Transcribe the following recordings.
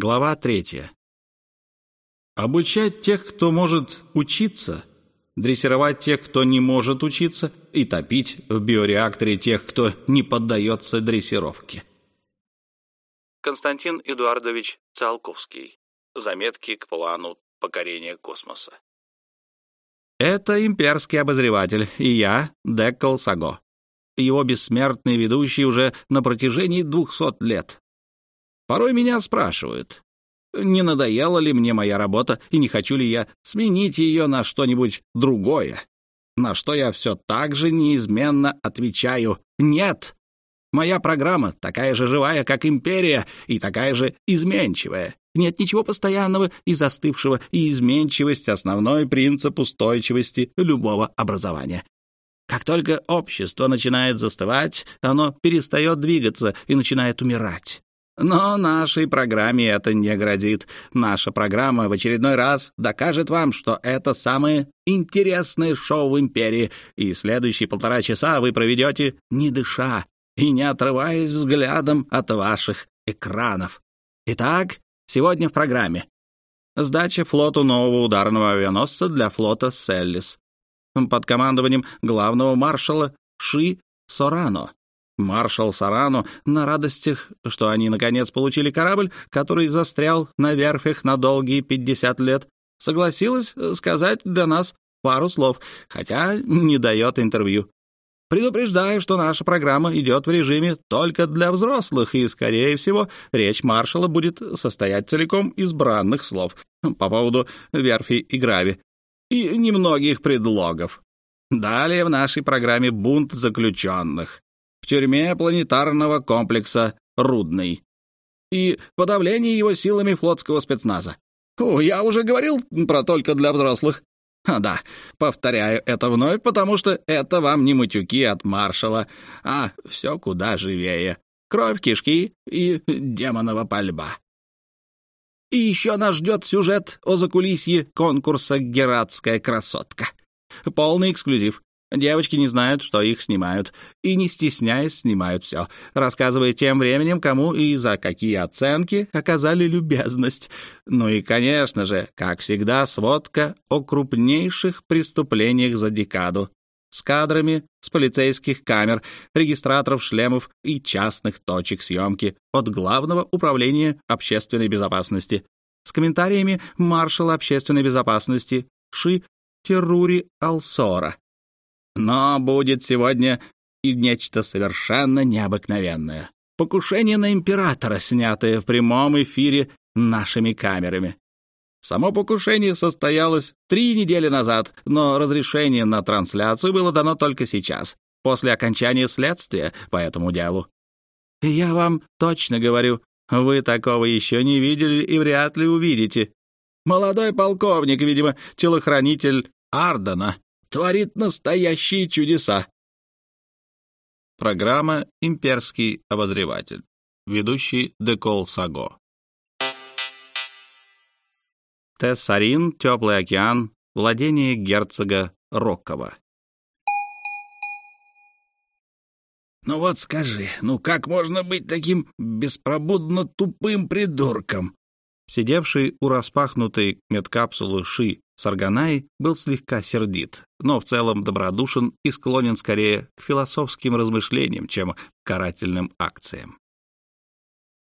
Глава третья. Обучать тех, кто может учиться, дрессировать тех, кто не может учиться, и топить в биореакторе тех, кто не поддается дрессировке. Константин Эдуардович Циолковский. Заметки к плану покорения космоса. Это имперский обозреватель, и я, Деккл Саго. Его бессмертный ведущий уже на протяжении двухсот лет. Порой меня спрашивают, не надоела ли мне моя работа и не хочу ли я сменить ее на что-нибудь другое. На что я все так же неизменно отвечаю «нет». Моя программа такая же живая, как империя, и такая же изменчивая. Нет ничего постоянного и застывшего, и изменчивость — основной принцип устойчивости любого образования. Как только общество начинает застывать, оно перестает двигаться и начинает умирать. Но нашей программе это не грозит. Наша программа в очередной раз докажет вам, что это самое интересное шоу в империи, и следующие полтора часа вы проведете не дыша и не отрываясь взглядом от ваших экранов. Итак, сегодня в программе. Сдача флоту нового ударного авианосца для флота «Селлис» под командованием главного маршала Ши Сорано. Маршал Сарано на радостях, что они наконец получили корабль, который застрял на верфях на долгие 50 лет, согласилась сказать для нас пару слов, хотя не дает интервью. Предупреждаю, что наша программа идет в режиме только для взрослых, и, скорее всего, речь маршала будет состоять целиком из бранных слов по поводу верфи и грави и немногих предлогов. Далее в нашей программе бунт заключенных тюрьме планетарного комплекса «Рудный» и подавление его силами флотского спецназа. О, я уже говорил про только для взрослых. А, да, повторяю это вновь, потому что это вам не матюки от маршала, а все куда живее. Кровь, кишки и демонова пальба. И еще нас ждет сюжет о закулисье конкурса «Гератская красотка». Полный эксклюзив. Девочки не знают, что их снимают, и, не стесняясь, снимают все, рассказывая тем временем, кому и за какие оценки оказали любезность. Ну и, конечно же, как всегда, сводка о крупнейших преступлениях за декаду с кадрами с полицейских камер, регистраторов шлемов и частных точек съемки от Главного управления общественной безопасности с комментариями маршала общественной безопасности Ши Терури Алсора. Но будет сегодня и нечто совершенно необыкновенное. Покушение на императора, снятое в прямом эфире нашими камерами. Само покушение состоялось три недели назад, но разрешение на трансляцию было дано только сейчас, после окончания следствия по этому делу. Я вам точно говорю, вы такого еще не видели и вряд ли увидите. Молодой полковник, видимо, телохранитель Ардена, творит настоящие чудеса. Программа «Имперский обозреватель». Ведущий Декол Саго. Тессарин, Теплый океан, владение герцога Роккова. «Ну вот скажи, ну как можно быть таким беспробудно тупым придурком?» Сидевший у распахнутой медкапсулы Ши Сарганай был слегка сердит, но в целом добродушен и склонен скорее к философским размышлениям, чем к карательным акциям.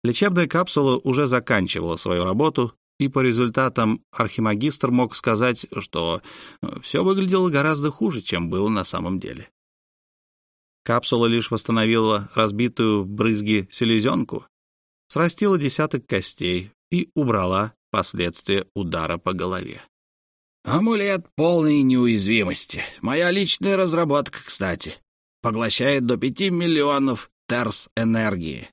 Лечебная капсула уже заканчивала свою работу, и по результатам архимагистр мог сказать, что э, все выглядело гораздо хуже, чем было на самом деле. Капсула лишь восстановила разбитую в брызги селезенку, срастила десяток костей и убрала последствия удара по голове. Амулет полной неуязвимости. Моя личная разработка, кстати. Поглощает до пяти миллионов терс энергии.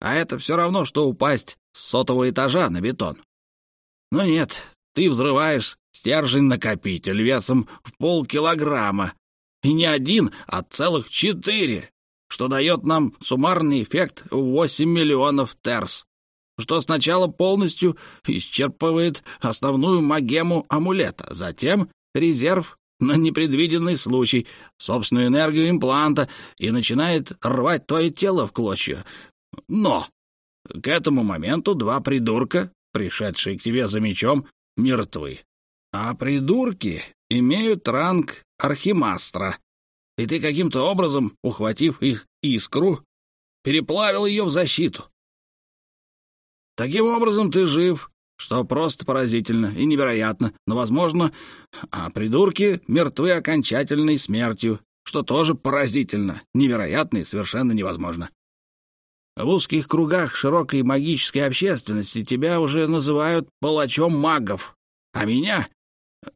А это все равно, что упасть с сотого этажа на бетон. Но нет, ты взрываешь стержень-накопитель весом в полкилограмма. И не один, а целых четыре, что дает нам суммарный эффект в 8 миллионов терс что сначала полностью исчерпывает основную магему амулета, затем резерв на непредвиденный случай, собственную энергию импланта и начинает рвать твое тело в клочья. Но К этому моменту два придурка, пришедшие к тебе за мечом, мертвы. А придурки имеют ранг архимастра, и ты каким-то образом, ухватив их искру, переплавил ее в защиту. Таким образом ты жив, что просто поразительно и невероятно, но, возможно, а придурки мертвы окончательной смертью, что тоже поразительно, невероятно и совершенно невозможно. В узких кругах широкой магической общественности тебя уже называют палачом магов, а меня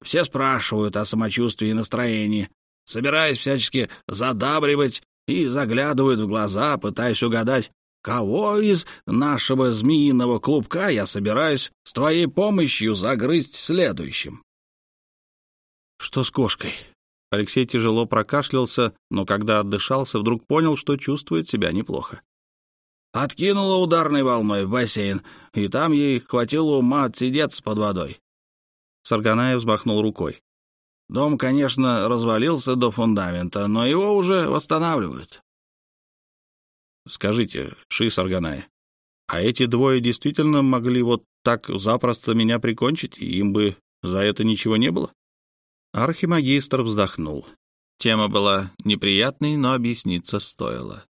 все спрашивают о самочувствии и настроении, собираясь всячески задабривать и заглядывают в глаза, пытаясь угадать, кого из нашего змеиного клубка я собираюсь с твоей помощью загрызть следующим. Что с кошкой? Алексей тяжело прокашлялся, но когда отдышался, вдруг понял, что чувствует себя неплохо. Откинула ударной волной в бассейн, и там ей хватило ума отсидеться под водой. Сарганаев взмахнул рукой. Дом, конечно, развалился до фундамента, но его уже восстанавливают. Скажите, Ши Сарганай, а эти двое действительно могли вот так запросто меня прикончить, и им бы за это ничего не было? Архимагистр вздохнул. Тема была неприятной, но объясниться стоило.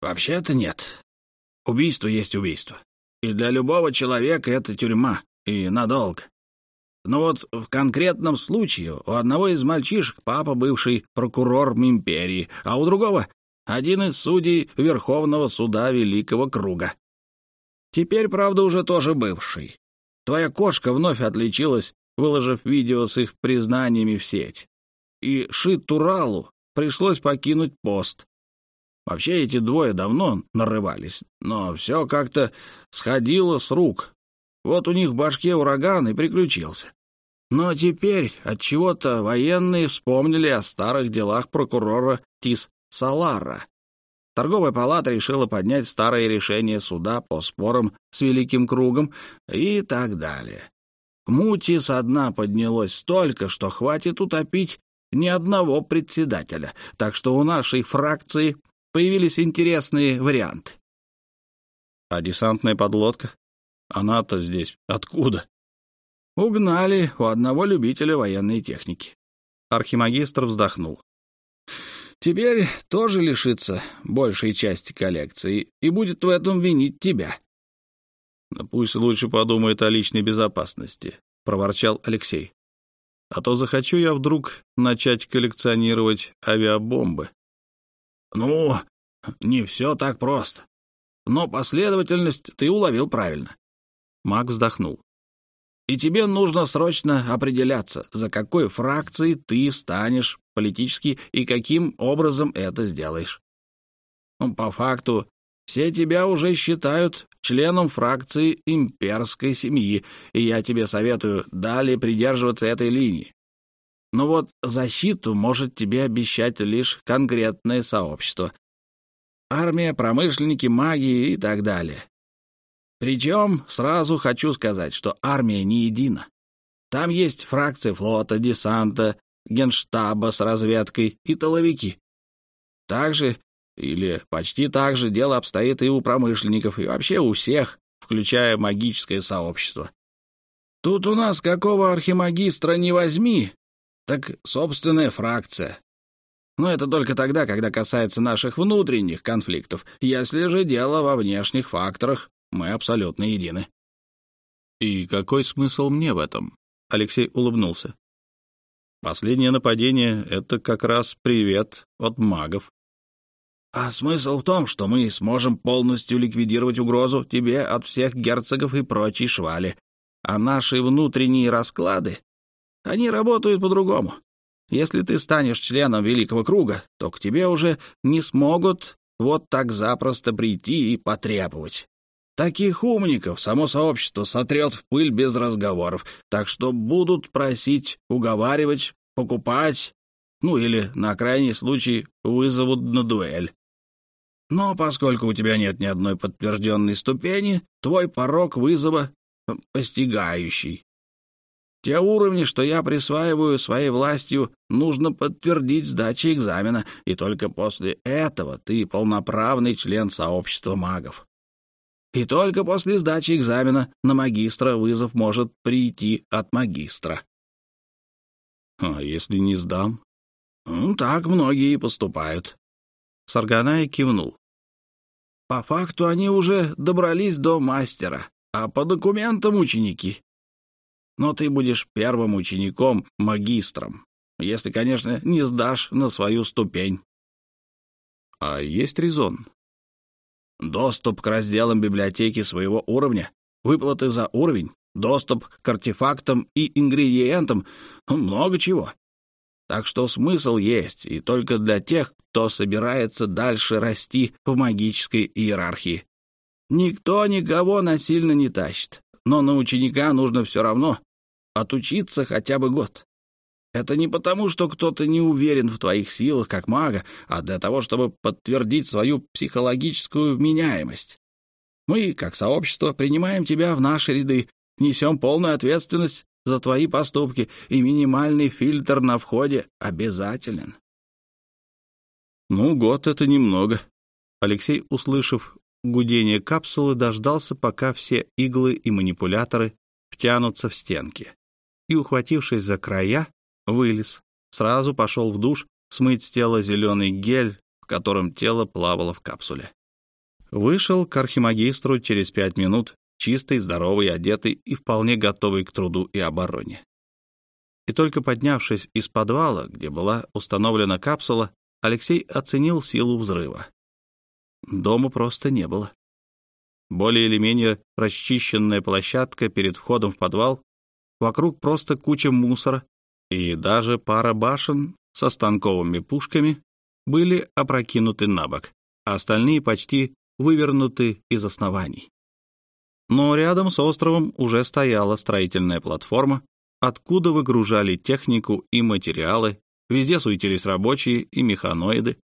«Вообще-то нет. Убийство есть убийство. И для любого человека это тюрьма, и надолго. Но вот в конкретном случае у одного из мальчишек папа бывший прокурор империи, а у другого — один из судей Верховного суда Великого Круга. Теперь, правда, уже тоже бывший. Твоя кошка вновь отличилась, выложив видео с их признаниями в сеть. И Шит Туралу пришлось покинуть пост. Вообще эти двое давно нарывались, но все как-то сходило с рук, вот у них в башке ураган и приключился. Но теперь от чего то военные вспомнили о старых делах прокурора Тис Салара. Торговая палата решила поднять старые решения суда по спорам с Великим Кругом и так далее. Мути со дна поднялось столько, что хватит утопить ни одного председателя, так что у нашей фракции появились интересные варианты. А десантная подлодка? Она-то здесь откуда? Угнали у одного любителя военной техники. Архимагистр вздохнул. Теперь тоже лишится большей части коллекции и будет в этом винить тебя. Но пусть лучше подумает о личной безопасности, проворчал Алексей. А то захочу я вдруг начать коллекционировать авиабомбы. Ну, не все так просто. Но последовательность ты уловил правильно. Маг вздохнул. «И тебе нужно срочно определяться, за какой фракцией ты встанешь политически и каким образом это сделаешь. Ну, по факту, все тебя уже считают членом фракции имперской семьи, и я тебе советую далее придерживаться этой линии. Но вот защиту может тебе обещать лишь конкретное сообщество. Армия, промышленники, маги и так далее. Причем сразу хочу сказать, что армия не едина. Там есть фракции флота, десанта, генштаба с разведкой и толовики. Также, или почти так же, дело обстоит и у промышленников, и вообще у всех, включая магическое сообщество. Тут у нас какого архимагистра не возьми, так собственная фракция. Но это только тогда, когда касается наших внутренних конфликтов. Если же дело во внешних факторах, мы абсолютно едины. И какой смысл мне в этом? Алексей улыбнулся. Последнее нападение — это как раз привет от магов. А смысл в том, что мы сможем полностью ликвидировать угрозу тебе от всех герцогов и прочей швали. А наши внутренние расклады, они работают по-другому. Если ты станешь членом Великого Круга, то к тебе уже не смогут вот так запросто прийти и потребовать. Таких умников само сообщество сотрет в пыль без разговоров, так что будут просить, уговаривать, покупать, ну или, на крайний случай, вызовут на дуэль. Но поскольку у тебя нет ни одной подтвержденной ступени, твой порог вызова постигающий. Те уровни, что я присваиваю своей властью, нужно подтвердить сдачей экзамена, и только после этого ты полноправный член сообщества магов. И только после сдачи экзамена на магистра вызов может прийти от магистра. А если не сдам? Ну, так многие поступают. Сарганай кивнул. По факту они уже добрались до мастера, а по документам ученики. Но ты будешь первым учеником, магистром, если, конечно, не сдашь на свою ступень. А есть резон? Доступ к разделам библиотеки своего уровня, выплаты за уровень, доступ к артефактам и ингредиентам, много чего. Так что смысл есть, и только для тех, кто собирается дальше расти в магической иерархии. Никто никого насильно не тащит, но на ученика нужно все равно отучиться хотя бы год. Это не потому, что кто-то не уверен в твоих силах как мага, а для того, чтобы подтвердить свою психологическую вменяемость. Мы, как сообщество, принимаем тебя в наши ряды, несем полную ответственность за твои поступки, и минимальный фильтр на входе обязателен. Ну, год — это немного. Алексей, услышав гудение капсулы, дождался, пока все иглы и манипуляторы втянутся в стенки. И, ухватившись за края, вылез. Сразу пошел в душ смыть с тела зеленый гель, в котором тело плавало в капсуле. Вышел к архимагистру через пять минут чистый, здоровый, одетый и вполне готовый к труду и обороне. И только поднявшись из подвала, где была установлена капсула, Алексей оценил силу взрыва. Дома просто не было. Более или менее расчищенная площадка перед входом в подвал, вокруг просто куча мусора, и даже пара башен со станковыми пушками были опрокинуты на бок, а остальные почти вывернуты из оснований. Но рядом с островом уже стояла строительная платформа, откуда выгружали технику и материалы, везде суетились рабочие и механоиды.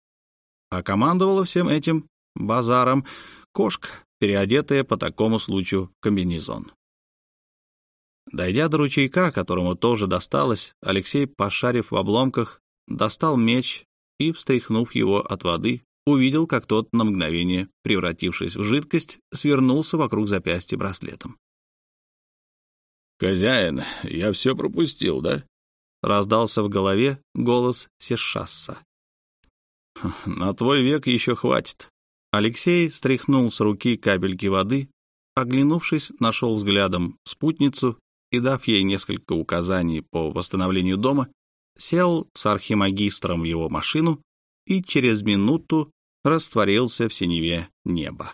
А командовала всем этим базаром кошка, переодетая по такому случаю комбинезон. Дойдя до ручейка, которому тоже досталось, Алексей, пошарив в обломках, достал меч и, встряхнув его от воды, увидел, как тот на мгновение, превратившись в жидкость, свернулся вокруг запястья браслетом. «Хозяин, я все пропустил, да?» — раздался в голове голос Сешасса. «На твой век еще хватит». Алексей стряхнул с руки капельки воды, оглянувшись, нашел взглядом спутницу и, дав ей несколько указаний по восстановлению дома, сел с архимагистром в его машину и через минуту растворился в синеве неба.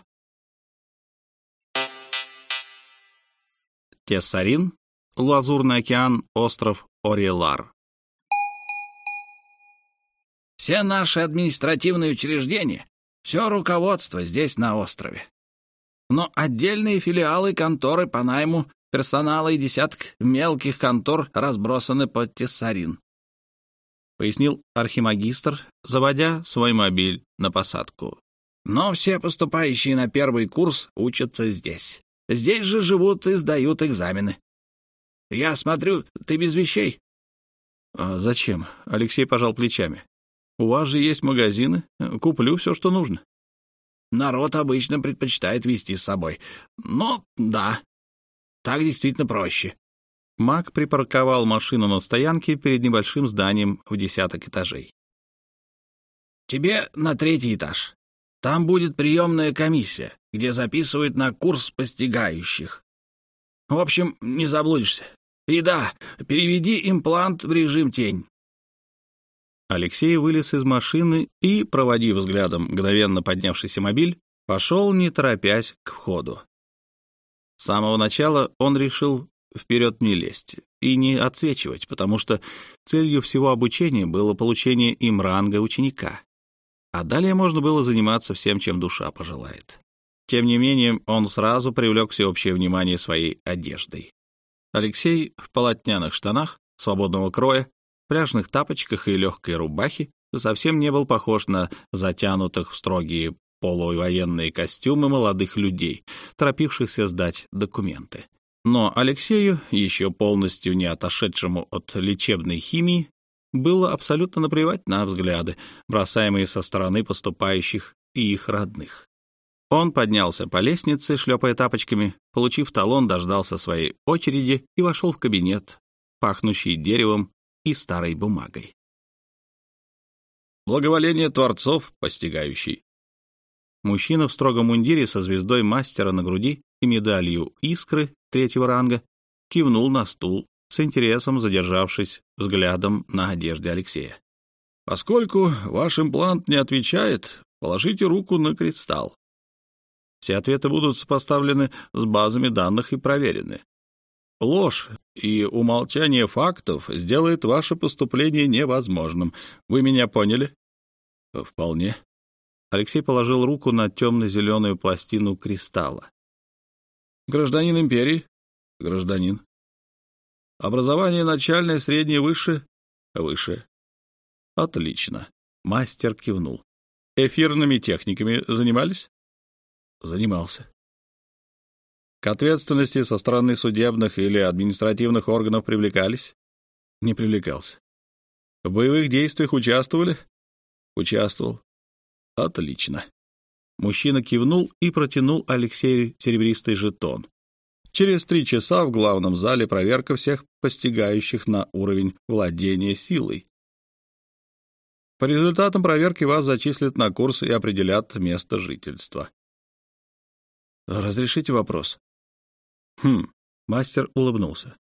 Тессарин, Лазурный океан, остров Орелар. Все наши административные учреждения, все руководство здесь на острове. Но отдельные филиалы конторы по найму персонала и десяток мелких контор разбросаны по Тессарин. — пояснил архимагистр, заводя свой мобиль на посадку. «Но все поступающие на первый курс учатся здесь. Здесь же живут и сдают экзамены. Я смотрю, ты без вещей». «А зачем?» — Алексей пожал плечами. «У вас же есть магазины. Куплю все, что нужно». «Народ обычно предпочитает вести с собой. Но да, так действительно проще. Мак припарковал машину на стоянке перед небольшим зданием в десяток этажей. «Тебе на третий этаж. Там будет приемная комиссия, где записывают на курс постигающих. В общем, не заблудишься. И да, переведи имплант в режим тень». Алексей вылез из машины и, проводив взглядом мгновенно поднявшийся мобиль, пошел, не торопясь, к входу. С самого начала он решил вперед не лезть и не отсвечивать, потому что целью всего обучения было получение им ранга ученика. А далее можно было заниматься всем, чем душа пожелает. Тем не менее, он сразу привлек всеобщее внимание своей одеждой. Алексей в полотняных штанах, свободного кроя, пляжных тапочках и легкой рубахе совсем не был похож на затянутых в строгие полувоенные костюмы молодых людей, торопившихся сдать документы. Но Алексею, еще полностью не отошедшему от лечебной химии, было абсолютно наплевать на взгляды, бросаемые со стороны поступающих и их родных. Он поднялся по лестнице, шлепая тапочками, получив талон, дождался своей очереди и вошел в кабинет, пахнущий деревом и старой бумагой. Благоволение творцов, постигающий. Мужчина в строгом мундире со звездой мастера на груди и медалью искры третьего ранга кивнул на стул, с интересом задержавшись взглядом на одежде Алексея. «Поскольку ваш имплант не отвечает, положите руку на кристалл. Все ответы будут сопоставлены с базами данных и проверены. Ложь и умолчание фактов сделает ваше поступление невозможным. Вы меня поняли? Вполне. Алексей положил руку на темно-зеленую пластину кристалла. Гражданин империи? Гражданин. Образование начальное, среднее, высшее? Высшее. Отлично. Мастер кивнул. Эфирными техниками занимались? Занимался. К ответственности со стороны судебных или административных органов привлекались? Не привлекался. В боевых действиях участвовали? Участвовал. Отлично. Мужчина кивнул и протянул Алексею серебристый жетон. Через три часа в главном зале проверка всех постигающих на уровень владения силой. По результатам проверки вас зачислят на курс и определят место жительства. Разрешите вопрос? Хм, мастер улыбнулся.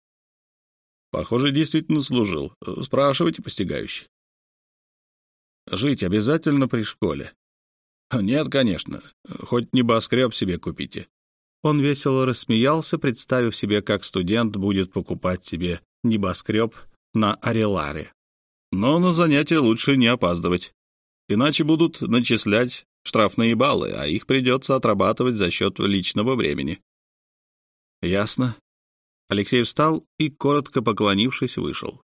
Похоже, действительно служил. Спрашивайте, постигающий. Жить обязательно при школе? Нет, конечно. Хоть небоскреб себе купите. Он весело рассмеялся, представив себе, как студент будет покупать себе небоскреб на Ареларе. Но на занятия лучше не опаздывать. Иначе будут начислять штрафные баллы, а их придется отрабатывать за счет личного времени. Ясно. Алексей встал и, коротко поклонившись, вышел.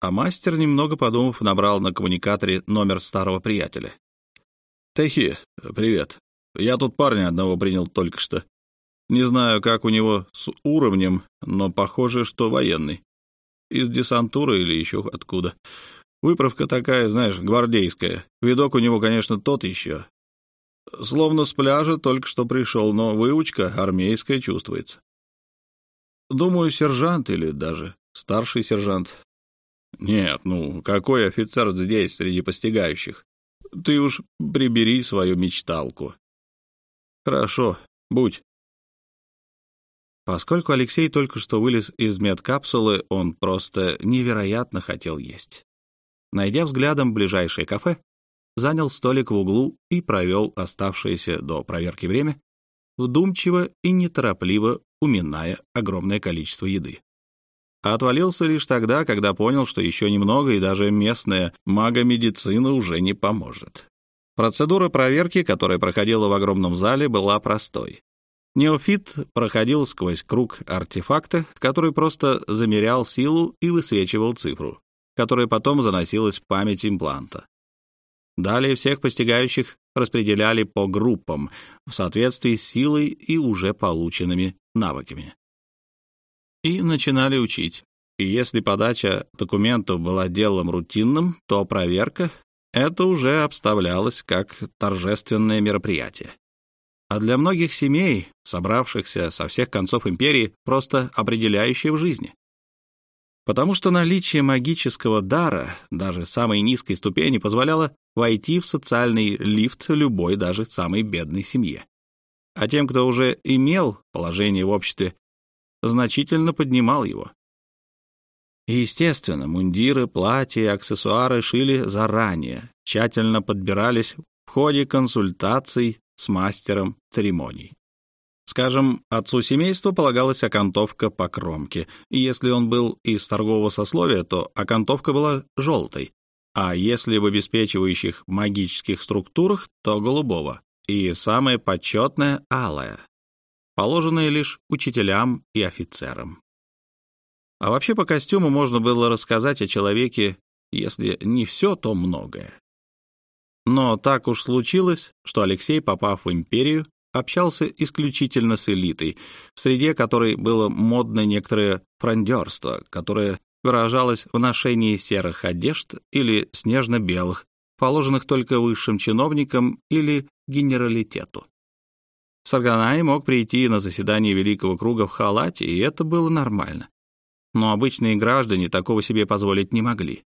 А мастер, немного подумав, набрал на коммуникаторе номер старого приятеля. «Техи, привет. Я тут парня одного принял только что. Не знаю, как у него с уровнем, но похоже, что военный. Из десантуры или еще откуда. Выправка такая, знаешь, гвардейская. Видок у него, конечно, тот еще. Словно с пляжа только что пришел, но выучка армейская чувствуется. Думаю, сержант или даже старший сержант. Нет, ну, какой офицер здесь среди постигающих? Ты уж прибери свою мечталку. Хорошо, будь. Поскольку Алексей только что вылез из медкапсулы, он просто невероятно хотел есть. Найдя взглядом ближайшее кафе, занял столик в углу и провел оставшееся до проверки время, вдумчиво и неторопливо уминая огромное количество еды. Отвалился лишь тогда, когда понял, что еще немного и даже местная магомедицина уже не поможет. Процедура проверки, которая проходила в огромном зале, была простой. Неофит проходил сквозь круг артефакта, который просто замерял силу и высвечивал цифру которая потом заносилась в память импланта. Далее всех постигающих распределяли по группам в соответствии с силой и уже полученными навыками. И начинали учить. И если подача документов была делом рутинным, то проверка — это уже обставлялось как торжественное мероприятие. А для многих семей, собравшихся со всех концов империи, просто определяющее в жизни потому что наличие магического дара, даже самой низкой ступени, позволяло войти в социальный лифт любой, даже самой бедной семье. А тем, кто уже имел положение в обществе, значительно поднимал его. естественно, мундиры, платья и аксессуары шили заранее, тщательно подбирались в ходе консультаций с мастером церемоний. Скажем, отцу семейства полагалась окантовка по кромке, и если он был из торгового сословия, то окантовка была желтой, а если в обеспечивающих магических структурах, то голубого, и самое почетное — алое, положенное лишь учителям и офицерам. А вообще по костюму можно было рассказать о человеке, если не все, то многое. Но так уж случилось, что Алексей, попав в империю, общался исключительно с элитой, в среде которой было модно некоторое фрондерство, которое выражалось в ношении серых одежд или снежно-белых, положенных только высшим чиновникам или генералитету. Сарганай мог прийти на заседание Великого Круга в халате, и это было нормально. Но обычные граждане такого себе позволить не могли.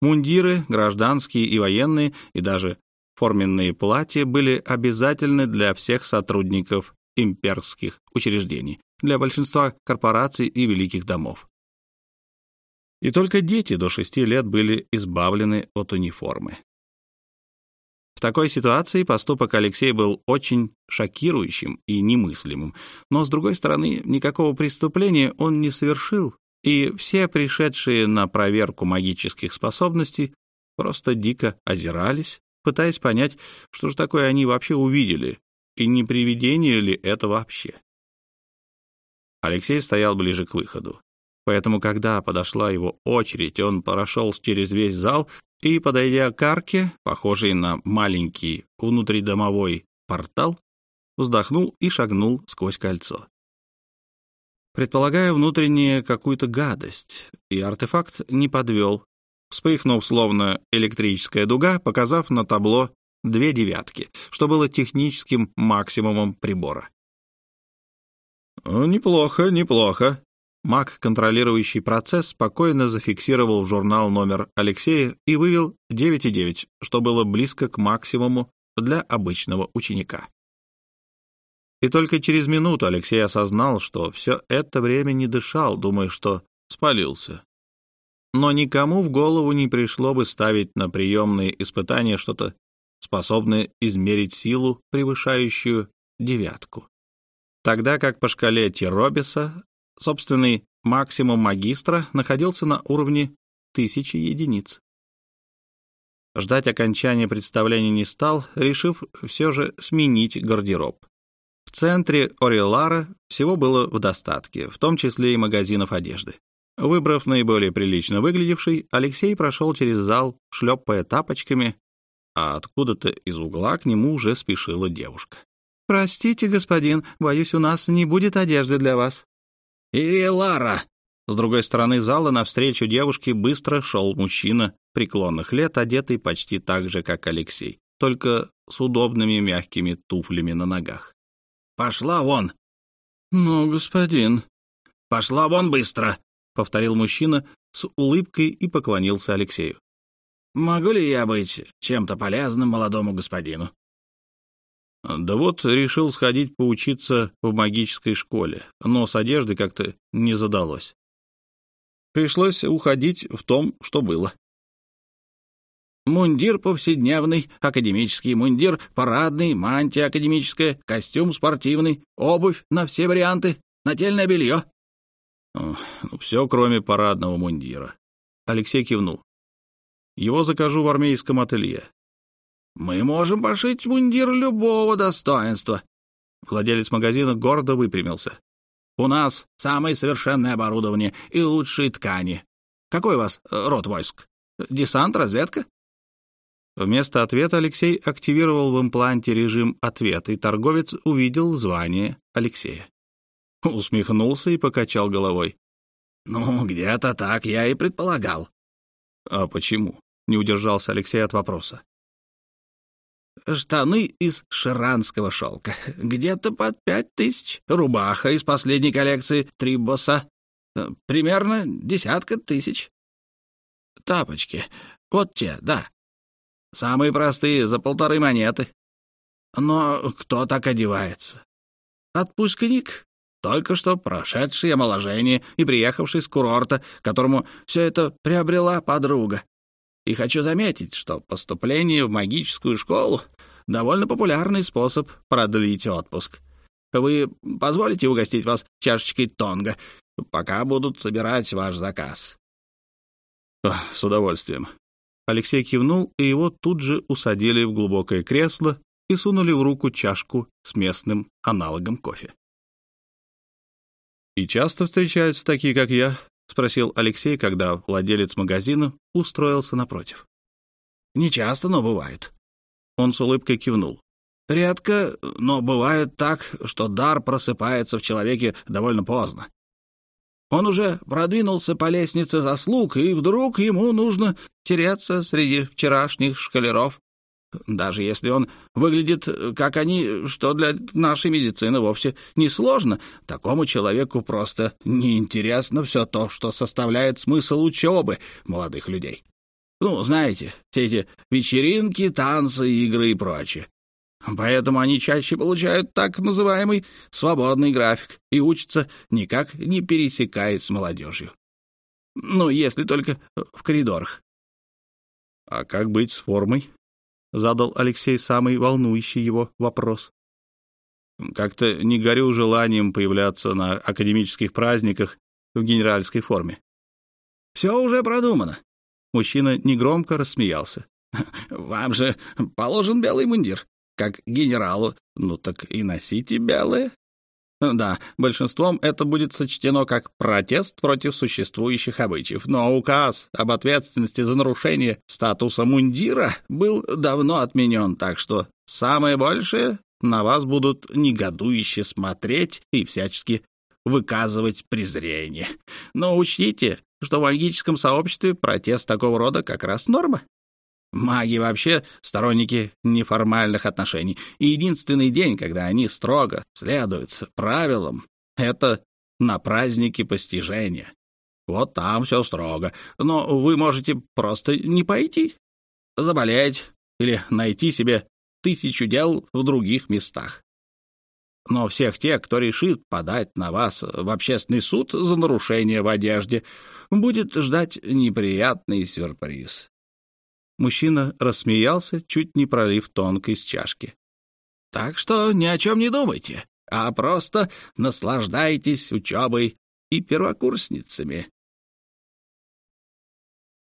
Мундиры, гражданские и военные, и даже форменные платья были обязательны для всех сотрудников имперских учреждений, для большинства корпораций и великих домов. И только дети до шести лет были избавлены от униформы. В такой ситуации поступок Алексея был очень шокирующим и немыслимым, но, с другой стороны, никакого преступления он не совершил, и все пришедшие на проверку магических способностей просто дико озирались, пытаясь понять, что же такое они вообще увидели, и не привидение ли это вообще. Алексей стоял ближе к выходу. Поэтому, когда подошла его очередь, он прошел через весь зал и, подойдя к арке, похожей на маленький внутридомовой портал, вздохнул и шагнул сквозь кольцо. Предполагая внутреннее какую-то гадость, и артефакт не подвел, вспыхнув словно электрическая дуга, показав на табло две девятки, что было техническим максимумом прибора. «Неплохо, неплохо», Маг, контролирующий процесс, спокойно зафиксировал в журнал номер Алексея и вывел 9,9, что было близко к максимуму для обычного ученика. И только через минуту Алексей осознал, что все это время не дышал, думая, что спалился. Но никому в голову не пришло бы ставить на приемные испытания что-то, способное измерить силу, превышающую девятку. Тогда как по шкале Тиробиса Собственный максимум магистра находился на уровне тысячи единиц. Ждать окончания представления не стал, решив все же сменить гардероб. В центре Орелара всего было в достатке, в том числе и магазинов одежды. Выбрав наиболее прилично выглядевший, Алексей прошел через зал, шлепая тапочками, а откуда-то из угла к нему уже спешила девушка. «Простите, господин, боюсь, у нас не будет одежды для вас», «Ирилара!» С другой стороны зала навстречу девушке быстро шел мужчина преклонных лет, одетый почти так же, как Алексей, только с удобными мягкими туфлями на ногах. «Пошла вон!» «Ну, господин...» «Пошла вон быстро!» — повторил мужчина с улыбкой и поклонился Алексею. «Могу ли я быть чем-то полезным молодому господину?» Да вот решил сходить поучиться в магической школе, но с одеждой как-то не задалось. Пришлось уходить в том, что было. Мундир повседневный, академический мундир, парадный, мантия академическая, костюм спортивный, обувь на все варианты, нательное белье. Ну, все, кроме парадного мундира. Алексей кивнул. Его закажу в армейском ателье. Мы можем пошить мундир любого достоинства. Владелец магазина гордо выпрямился. У нас самое совершенное оборудование и лучшие ткани. Какой у вас э, род войск? Десант, разведка? Вместо ответа Алексей активировал в импланте режим ответа, и торговец увидел звание Алексея. Усмехнулся и покачал головой. «Ну, где-то так я и предполагал». «А почему?» — не удержался Алексей от вопроса штаны из ширанского шелка, где-то под пять тысяч, рубаха из последней коллекции Трибоса, э, примерно десятка тысяч. Тапочки, вот те, да. Самые простые, за полторы монеты. Но кто так одевается? Отпускник, только что прошедший омоложение и приехавший с курорта, которому все это приобрела подруга. И хочу заметить, что поступление в магическую школу — довольно популярный способ продлить отпуск. Вы позволите угостить вас чашечкой тонга, пока будут собирать ваш заказ?» «С удовольствием». Алексей кивнул, и его тут же усадили в глубокое кресло и сунули в руку чашку с местным аналогом кофе. «И часто встречаются такие, как я?» — спросил Алексей, когда владелец магазина устроился напротив. «Не часто, но бывает». Он с улыбкой кивнул. «Редко, но бывает так, что дар просыпается в человеке довольно поздно. Он уже продвинулся по лестнице заслуг, и вдруг ему нужно тереться среди вчерашних шкалеров. Даже если он выглядит, как они, что для нашей медицины вовсе не сложно. Такому человеку просто неинтересно все то, что составляет смысл учебы молодых людей. Ну, знаете, все эти вечеринки, танцы, игры и прочее. Поэтому они чаще получают так называемый свободный график и учатся никак не пересекаясь с молодежью. Ну, если только в коридорах. А как быть с формой? Задал Алексей самый волнующий его вопрос. Как-то не горю желанием появляться на академических праздниках в генеральской форме. Все уже продумано. Мужчина негромко рассмеялся. «Вам же положен белый мундир, как генералу. Ну так и носите белое. Да, большинством это будет сочтено как протест против существующих обычаев, но указ об ответственности за нарушение статуса мундира был давно отменен, так что самое большее на вас будут негодующе смотреть и всячески выказывать презрение. Но учтите, что в магическом сообществе протест такого рода как раз норма. Маги вообще сторонники неформальных отношений, и единственный день, когда они строго следуют правилам, это на празднике постижения. Вот там все строго, но вы можете просто не пойти, заболеть или найти себе тысячу дел в других местах. Но всех тех, кто решит подать на вас в общественный суд за нарушение в одежде, будет ждать неприятный сюрприз. Мужчина рассмеялся, чуть не пролив тонко из чашки. «Так что ни о чем не думайте, а просто наслаждайтесь учебой и первокурсницами.